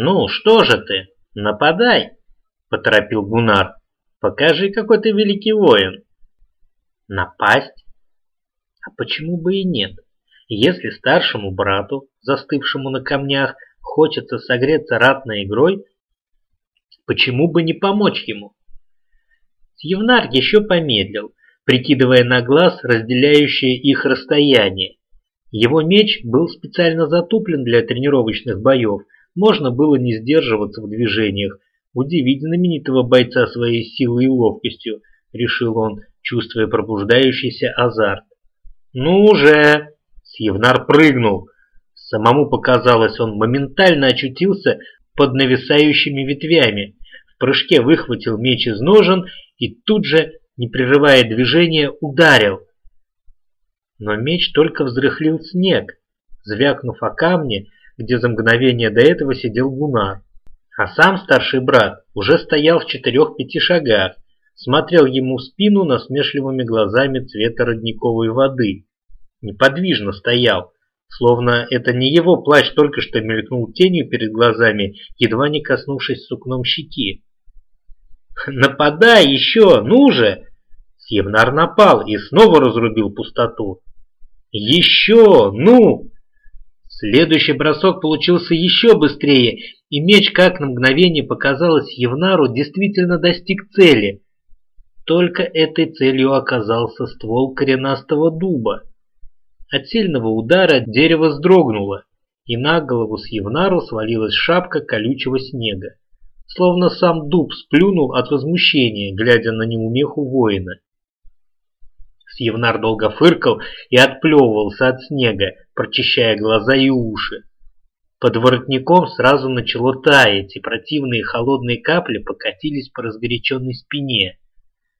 «Ну, что же ты? Нападай!» — поторопил Гунар. «Покажи, какой ты великий воин!» «Напасть? А почему бы и нет? Если старшему брату, застывшему на камнях, хочется согреться ратной игрой, почему бы не помочь ему?» Сьевнар еще помедлил, прикидывая на глаз разделяющее их расстояние. Его меч был специально затуплен для тренировочных боев, можно было не сдерживаться в движениях. Удивить знаменитого бойца своей силой и ловкостью, решил он, чувствуя пробуждающийся азарт. «Ну уже!» Сьевнар прыгнул. Самому показалось, он моментально очутился под нависающими ветвями. В прыжке выхватил меч из ножен и тут же не прерывая движения, ударил. Но меч только взрыхлил снег, звякнув о камне, где за мгновение до этого сидел Гунар. А сам старший брат уже стоял в четырех-пяти шагах, смотрел ему в спину насмешливыми глазами цвета родниковой воды. Неподвижно стоял, словно это не его плащ только что мелькнул тенью перед глазами, едва не коснувшись сукном щеки. «Нападай еще, ну же!» Севнар напал и снова разрубил пустоту. «Еще! Ну!» Следующий бросок получился еще быстрее, и меч, как на мгновение показалось Евнару, действительно достиг цели. Только этой целью оказался ствол коренастого дуба. От сильного удара дерево сдрогнуло, и на голову с Евнару свалилась шапка колючего снега. Словно сам дуб сплюнул от возмущения, глядя на неумеху воина. Сьевнар долго фыркал и отплевывался от снега, прочищая глаза и уши. Под воротником сразу начало таять, и противные холодные капли покатились по разгоряченной спине.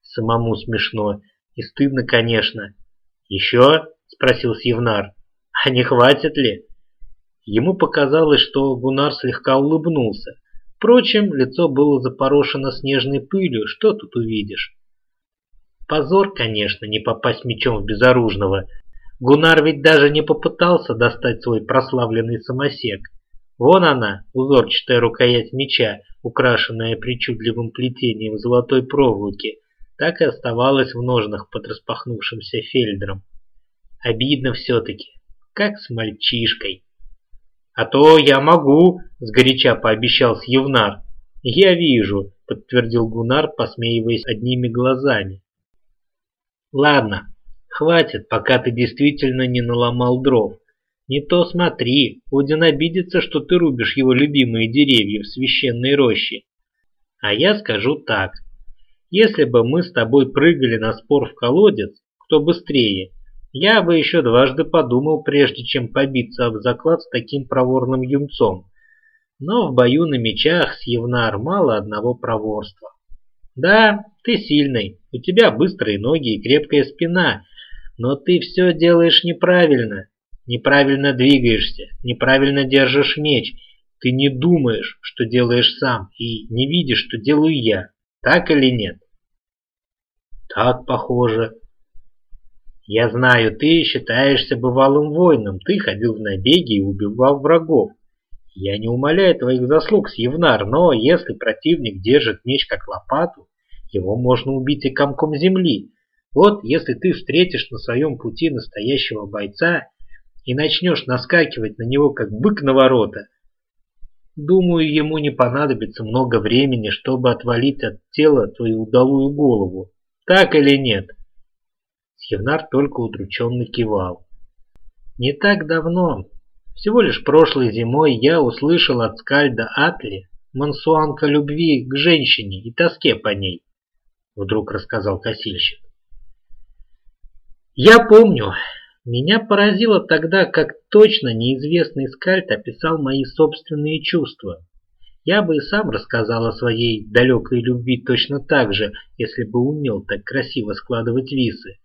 Самому смешно и стыдно, конечно. «Еще?» — спросил Сьевнар. «А не хватит ли?» Ему показалось, что Гунар слегка улыбнулся. Впрочем, лицо было запорошено снежной пылью, что тут увидишь. Позор, конечно, не попасть мечом в безоружного. Гунар ведь даже не попытался достать свой прославленный самосек. Вон она, узорчатая рукоять меча, украшенная причудливым плетением золотой проволоки, так и оставалась в ножнах под распахнувшимся фельдром. Обидно все-таки, как с мальчишкой. «А то я могу», — сгоряча пообещал Сьевнар. «Я вижу», — подтвердил Гунар, посмеиваясь одними глазами. Ладно, хватит, пока ты действительно не наломал дров. Не то смотри, Один обидится, что ты рубишь его любимые деревья в священной роще. А я скажу так. Если бы мы с тобой прыгали на спор в колодец, кто быстрее, я бы еще дважды подумал, прежде чем побиться об заклад с таким проворным юнцом. Но в бою на мечах с Евнар мало одного проворства. Да, ты сильный, у тебя быстрые ноги и крепкая спина, но ты все делаешь неправильно. Неправильно двигаешься, неправильно держишь меч. Ты не думаешь, что делаешь сам, и не видишь, что делаю я. Так или нет? Так похоже. Я знаю, ты считаешься бывалым воином. Ты ходил в набеги и убивал врагов. Я не умоляю твоих заслуг, Сьевнар, но если противник держит меч как лопату, его можно убить и комком земли. Вот если ты встретишь на своем пути настоящего бойца и начнешь наскакивать на него, как бык на ворота, думаю, ему не понадобится много времени, чтобы отвалить от тела твою удалую голову. Так или нет? Сьевнар только удрученно кивал. Не так давно, всего лишь прошлой зимой, я услышал от скальда Атли мансуанка любви к женщине и тоске по ней вдруг рассказал косильщик. Я помню, меня поразило тогда, как точно неизвестный скальт описал мои собственные чувства. Я бы и сам рассказал о своей далекой любви точно так же, если бы умел так красиво складывать висы.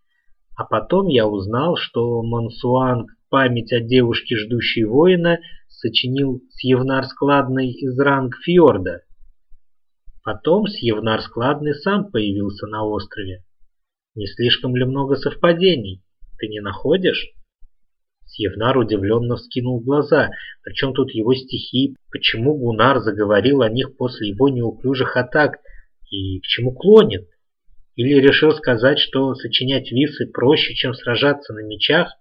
А потом я узнал, что Мансуанг память о девушке, ждущей воина, сочинил Сьевнар Складный из ранг Фьорда. Потом Сьевнар Складный сам появился на острове. Не слишком ли много совпадений? Ты не находишь? Сьевнар удивленно вскинул глаза. Причем тут его стихи? Почему Гунар заговорил о них после его неуклюжих атак? И к чему клонит? Или решил сказать, что сочинять висы проще, чем сражаться на мечах?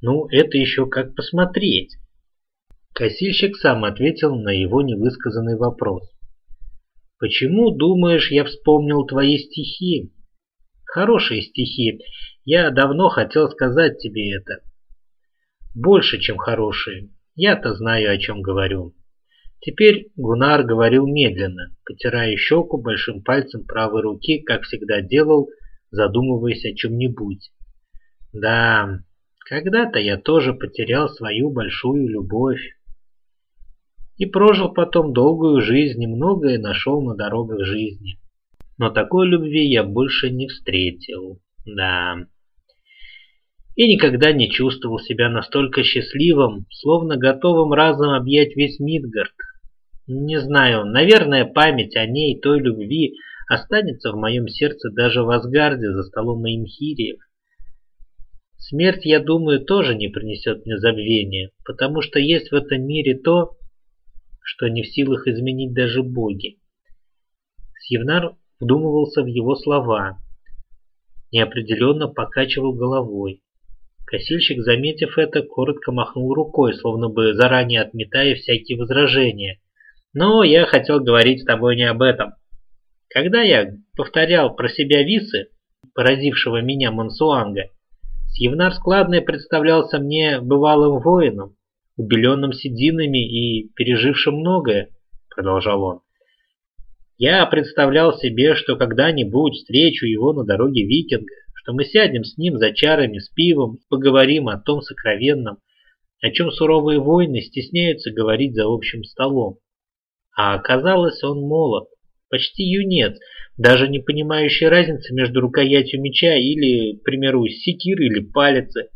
Ну, это еще как посмотреть. Косильщик сам ответил на его невысказанный вопрос. «Почему, думаешь, я вспомнил твои стихи?» «Хорошие стихи. Я давно хотел сказать тебе это. Больше, чем хорошие. Я-то знаю, о чем говорю». Теперь Гунар говорил медленно, потирая щеку большим пальцем правой руки, как всегда делал, задумываясь о чем-нибудь. «Да, когда-то я тоже потерял свою большую любовь и прожил потом долгую жизнь и многое нашел на дорогах жизни. Но такой любви я больше не встретил. Да. И никогда не чувствовал себя настолько счастливым, словно готовым разом объять весь Мидгард. Не знаю, наверное, память о ней, той любви, останется в моем сердце даже в Асгарде за столом Имхириев. Смерть, я думаю, тоже не принесет мне забвения, потому что есть в этом мире то, что не в силах изменить даже боги. Сьевнар вдумывался в его слова, неопределенно покачивал головой. Косильщик, заметив это, коротко махнул рукой, словно бы заранее отметая всякие возражения. «Но я хотел говорить с тобой не об этом. Когда я повторял про себя висы, поразившего меня Мансуанга, Сьевнар складный представлялся мне бывалым воином, убеленным сединами и пережившим многое, продолжал он. Я представлял себе, что когда-нибудь встречу его на дороге викинга, что мы сядем с ним за чарами, с пивом, поговорим о том сокровенном, о чем суровые воины стесняются говорить за общим столом. А оказалось, он молод, почти юнец, даже не понимающий разницы между рукоятью меча или, к примеру, секиры или палицы.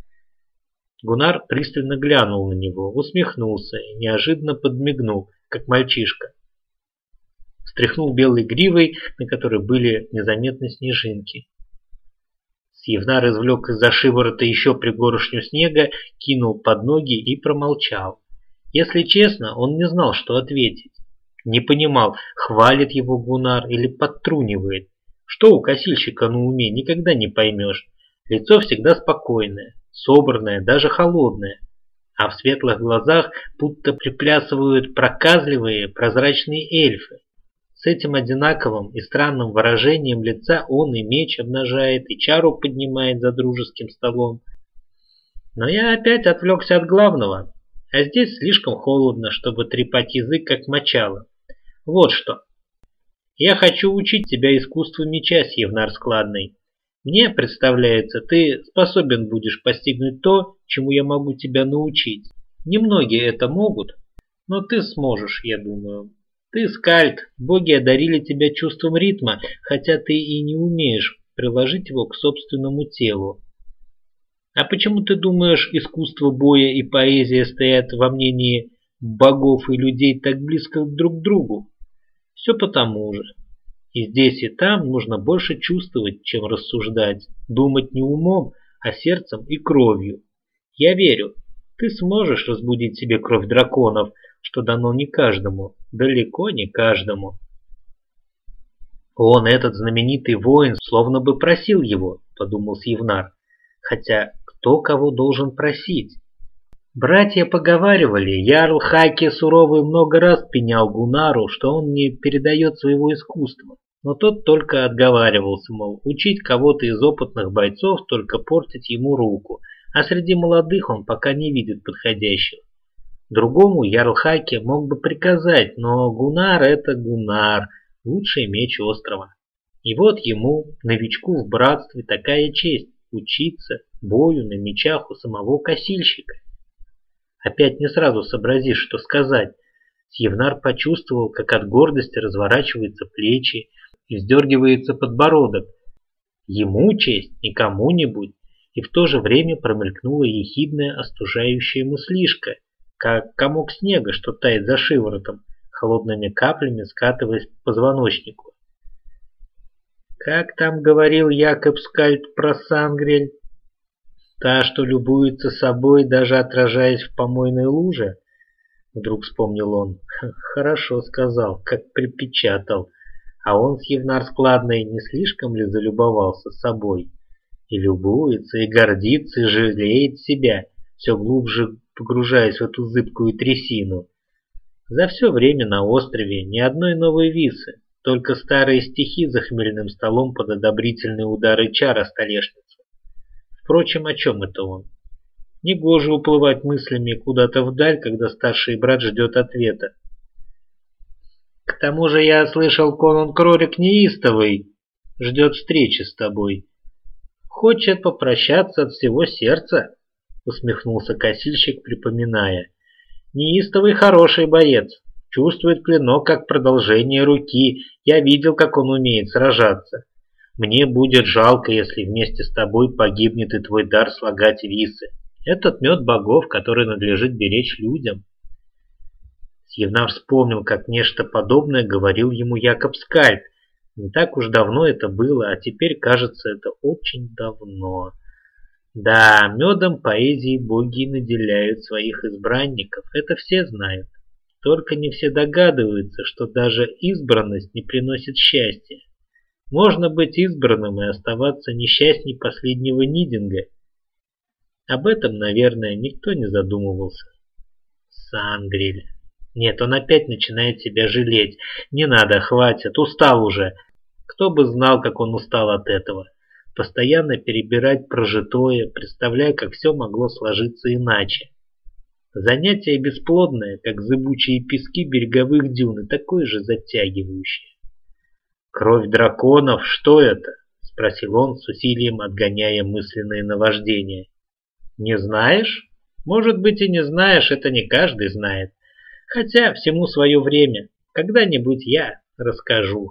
Гунар пристально глянул на него, усмехнулся и неожиданно подмигнул, как мальчишка. Встряхнул белой гривой, на которой были незаметны снежинки. Сьевнар извлек из-за шиворота еще пригоршню снега, кинул под ноги и промолчал. Если честно, он не знал, что ответить. Не понимал, хвалит его Гунар или подтрунивает. Что у косильщика на уме, никогда не поймешь. Лицо всегда спокойное, собранное, даже холодное. А в светлых глазах будто приплясывают проказливые прозрачные эльфы. С этим одинаковым и странным выражением лица он и меч обнажает, и чару поднимает за дружеским столом. Но я опять отвлекся от главного, а здесь слишком холодно, чтобы трепать язык, как мочало. Вот что. Я хочу учить тебя искусству меча, Сьевнар Складный. Мне представляется, ты способен будешь постигнуть то, чему я могу тебя научить. Немногие это могут, но ты сможешь, я думаю. Ты скальд, боги одарили тебя чувством ритма, хотя ты и не умеешь приложить его к собственному телу. А почему ты думаешь, искусство боя и поэзия стоят во мнении богов и людей так близко друг к другу? Все потому же. И здесь и там нужно больше чувствовать, чем рассуждать, думать не умом, а сердцем и кровью. Я верю, ты сможешь разбудить себе кровь драконов, что дано не каждому, далеко не каждому. Он, этот знаменитый воин, словно бы просил его, подумал Сьевнар. Хотя кто кого должен просить? Братья поговаривали, Ярл Хаки суровый много раз пенял Гунару, что он не передает своего искусства. Но тот только отговаривался, мол, учить кого-то из опытных бойцов, только портить ему руку, а среди молодых он пока не видит подходящих. Другому Ярл Хаки мог бы приказать, но Гунар это Гунар, лучший меч острова. И вот ему, новичку в братстве, такая честь – учиться бою на мечах у самого косильщика. Опять не сразу сообразишь, что сказать. Сьевнар почувствовал, как от гордости разворачиваются плечи и вздергивается подбородок. Ему честь, не кому-нибудь. И в то же время промелькнула ехидная остужающая мыслишка, как комок снега, что тает за шиворотом, холодными каплями скатываясь по позвоночнику. Как там говорил Якоб Скальд про Сангрель? Та, что любуется собой, даже отражаясь в помойной луже? Вдруг вспомнил он. Хорошо сказал, как припечатал. А он с Евнар складной не слишком ли залюбовался собой? И любуется, и гордится, и жалеет себя, все глубже погружаясь в эту зыбкую трясину. За все время на острове ни одной новой висы, только старые стихи за хмельным столом под одобрительные удары чара столешницы. Впрочем, о чем это он? Негоже уплывать мыслями куда-то вдаль, когда старший брат ждет ответа. К тому же я слышал, Конан Кролик неистовый, ждет встречи с тобой. Хочет попрощаться от всего сердца, усмехнулся косильщик, припоминая. Неистовый хороший боец, чувствует клинок как продолжение руки, я видел, как он умеет сражаться. Мне будет жалко, если вместе с тобой погибнет и твой дар слагать висы. Этот мед богов, который надлежит беречь людям. Сьевна вспомнил, как нечто подобное говорил ему Якоб Скальд. Не так уж давно это было, а теперь, кажется, это очень давно. Да, медом поэзии боги наделяют своих избранников, это все знают. Только не все догадываются, что даже избранность не приносит счастья. Можно быть избранным и оставаться несчастней последнего Нидинга. Об этом, наверное, никто не задумывался. Сангриль. Нет, он опять начинает себя жалеть. Не надо, хватит, устал уже. Кто бы знал, как он устал от этого. Постоянно перебирать прожитое, представляя, как все могло сложиться иначе. Занятие бесплодное, как зыбучие пески береговых дюн, и такое же затягивающее. «Кровь драконов, что это?» — спросил он с усилием, отгоняя мысленные наваждения. «Не знаешь? Может быть и не знаешь, это не каждый знает. Хотя всему свое время. Когда-нибудь я расскажу».